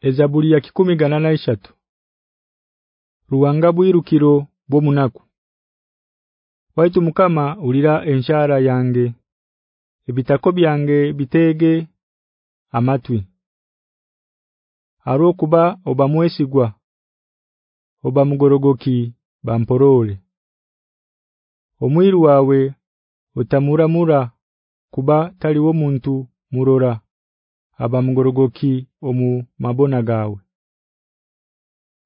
Ezabuli ya kikumi ganana ishatu. Ruwanga bwirukiro bomunaku Waitu mukama ulira enshara yange ebitako byange bitege amatwi. Arokuba obamwesigwa obamugorogoki bamporole Omwiru wawe utamuramura kuba taliwo muntu murora abamugorogoki omu mabona gawe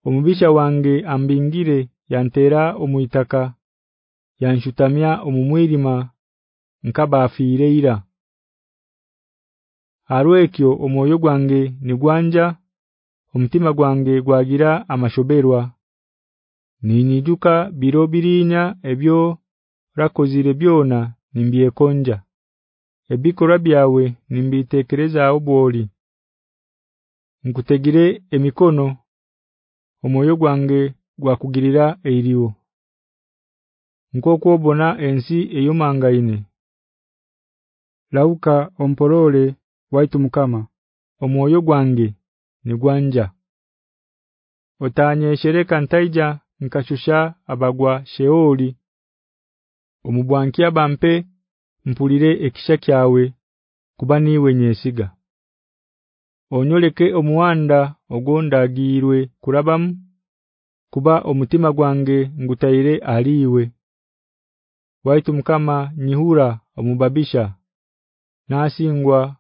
Omubisha wange ambingire yantera omuitaka yanshutamya omumwirima nkaba afiireira Arwekyo omwoyo gwange nigwanja omutima gwange gwagira amashoberwa. Ninyijuka birobirinya ebyo rakozire byona nimbyekonja ebikora byawe nimbitekereza obwoli nkutegire emikono omwoyo gwange gwakugirira eiriwo nkoko bona ensi eyomangaine. Lauka omporole waitu mukama omwoyo gwange nigwanja Otanye shereka ntaija nkashusha abagwa sheoli omubwankia bampe mpulire ekisha kyawe kuba niwe nyesiga Onyoleke omuwanda ogondagirwe kurabamu kuba omutima gwange ngutaire aliwe Waitu mukama nyihura omubabisha nasingwa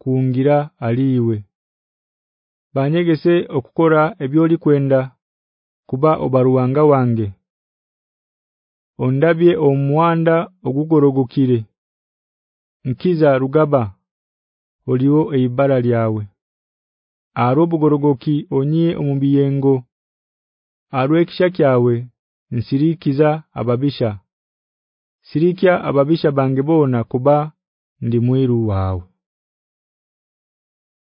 kuungira aliwe Banyegese okukora ebyoli kwenda kuba obaruwanga wange. Ondabye omwanda ogugorogokire Nkiza rugaba oliwo eibara lyawe Arobugorogoki onye omubiyengo. Arwekisha kyawe nsirikiza ababisha. Sirikya ababisha bange bona kuba ndi mwiru wawe